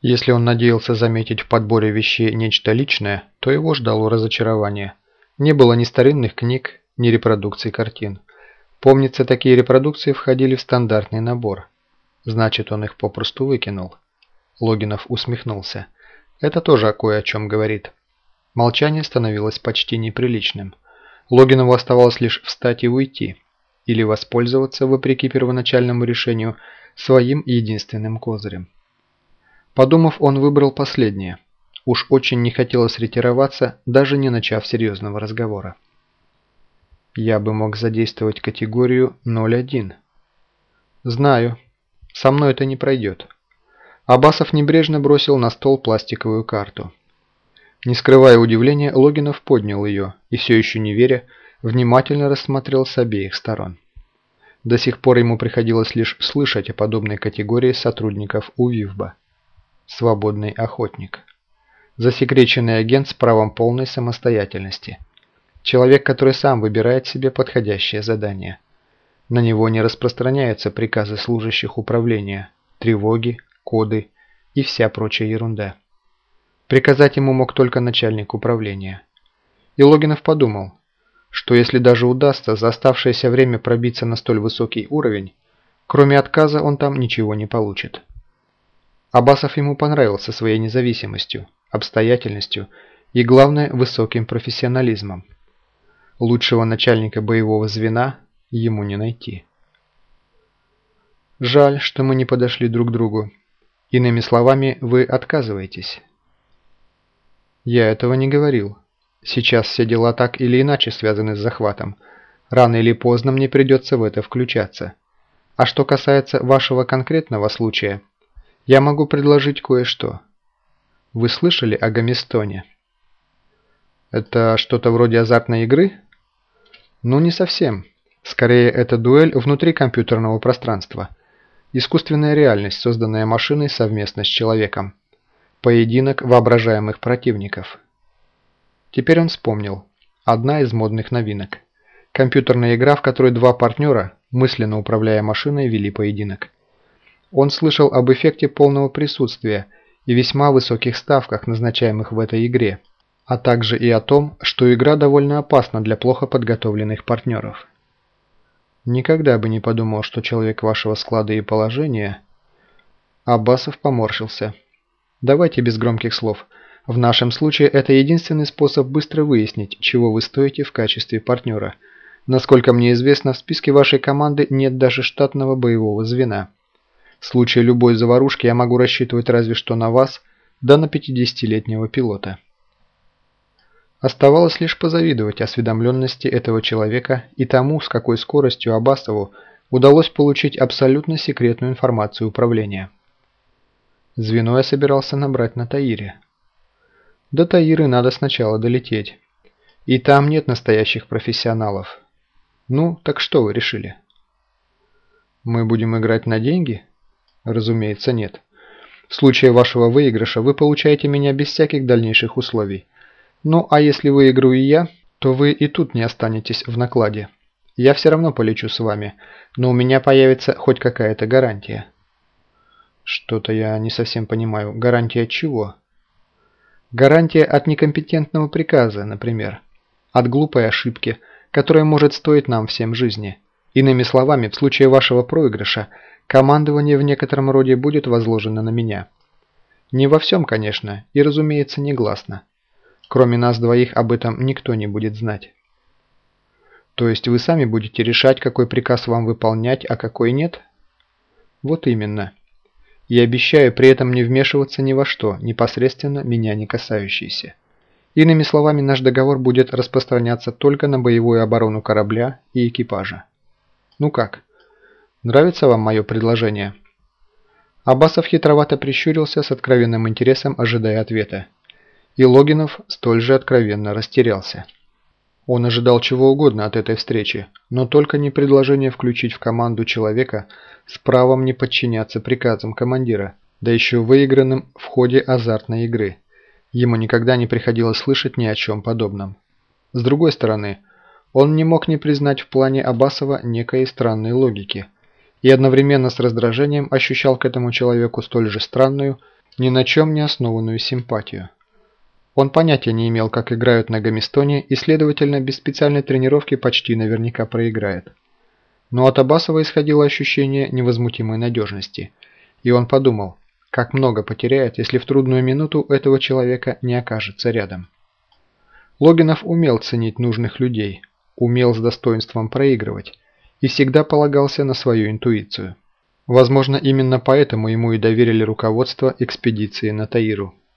Если он надеялся заметить в подборе вещей нечто личное, то его ждало разочарование. Не было ни старинных книг, ни репродукций картин. Помнится, такие репродукции входили в стандартный набор. Значит, он их попросту выкинул. Логинов усмехнулся. Это тоже кое о чем говорит. Молчание становилось почти неприличным. Логинову оставалось лишь встать и уйти. Или воспользоваться, вопреки первоначальному решению, своим единственным козырем. Подумав, он выбрал последнее. Уж очень не хотелось ретироваться, даже не начав серьезного разговора. Я бы мог задействовать категорию 0.1. Знаю. Со мной это не пройдет. Абасов небрежно бросил на стол пластиковую карту. Не скрывая удивления, Логинов поднял ее и, все еще не веря, внимательно рассмотрел с обеих сторон. До сих пор ему приходилось лишь слышать о подобной категории сотрудников УВИВБа свободный охотник. Засекреченный агент с правом полной самостоятельности. Человек, который сам выбирает себе подходящее задание. На него не распространяются приказы служащих управления, тревоги, коды и вся прочая ерунда. Приказать ему мог только начальник управления. И Логинов подумал, что если даже удастся за оставшееся время пробиться на столь высокий уровень, кроме отказа он там ничего не получит. Абасов ему понравился своей независимостью, обстоятельностью и, главное, высоким профессионализмом. Лучшего начальника боевого звена ему не найти. Жаль, что мы не подошли друг к другу. Иными словами, вы отказываетесь. Я этого не говорил. Сейчас все дела так или иначе связаны с захватом. Рано или поздно мне придется в это включаться. А что касается вашего конкретного случая – я могу предложить кое-что. Вы слышали о Гамистоне? Это что-то вроде азартной игры? Ну, не совсем. Скорее, это дуэль внутри компьютерного пространства. Искусственная реальность, созданная машиной совместно с человеком. Поединок воображаемых противников. Теперь он вспомнил. Одна из модных новинок. Компьютерная игра, в которой два партнера, мысленно управляя машиной, вели поединок. Он слышал об эффекте полного присутствия и весьма высоких ставках, назначаемых в этой игре, а также и о том, что игра довольно опасна для плохо подготовленных партнеров. Никогда бы не подумал, что человек вашего склада и положения... Аббасов поморщился. Давайте без громких слов. В нашем случае это единственный способ быстро выяснить, чего вы стоите в качестве партнера. Насколько мне известно, в списке вашей команды нет даже штатного боевого звена. В случае любой заварушки я могу рассчитывать разве что на вас, да на 50-летнего пилота. Оставалось лишь позавидовать осведомленности этого человека и тому, с какой скоростью Абасову удалось получить абсолютно секретную информацию управления. Звено я собирался набрать на Таире. До Таиры надо сначала долететь. И там нет настоящих профессионалов. Ну, так что вы решили? Мы будем играть на деньги? Разумеется, нет. В случае вашего выигрыша вы получаете меня без всяких дальнейших условий. Ну, а если выиграю я, то вы и тут не останетесь в накладе. Я все равно полечу с вами, но у меня появится хоть какая-то гарантия. Что-то я не совсем понимаю. Гарантия чего? Гарантия от некомпетентного приказа, например. От глупой ошибки, которая может стоить нам всем жизни. Иными словами, в случае вашего проигрыша – Командование в некотором роде будет возложено на меня. Не во всем, конечно, и, разумеется, негласно. Кроме нас двоих об этом никто не будет знать. То есть вы сами будете решать, какой приказ вам выполнять, а какой нет? Вот именно. И обещаю при этом не вмешиваться ни во что, непосредственно меня не касающееся. Иными словами, наш договор будет распространяться только на боевую оборону корабля и экипажа. Ну как? Нравится вам мое предложение?» Абасов хитровато прищурился с откровенным интересом, ожидая ответа. И Логинов столь же откровенно растерялся. Он ожидал чего угодно от этой встречи, но только не предложение включить в команду человека с правом не подчиняться приказам командира, да еще выигранным в ходе азартной игры. Ему никогда не приходилось слышать ни о чем подобном. С другой стороны, он не мог не признать в плане Абасова некой странной логики – и одновременно с раздражением ощущал к этому человеку столь же странную ни на чем не основанную симпатию. Он понятия не имел, как играют на гамистоне и, следовательно, без специальной тренировки почти наверняка проиграет. Но от Абасова исходило ощущение невозмутимой надежности, и он подумал, как много потеряет, если в трудную минуту этого человека не окажется рядом. Логинов умел ценить нужных людей, умел с достоинством проигрывать и всегда полагался на свою интуицию. Возможно, именно поэтому ему и доверили руководство экспедиции на Таиру.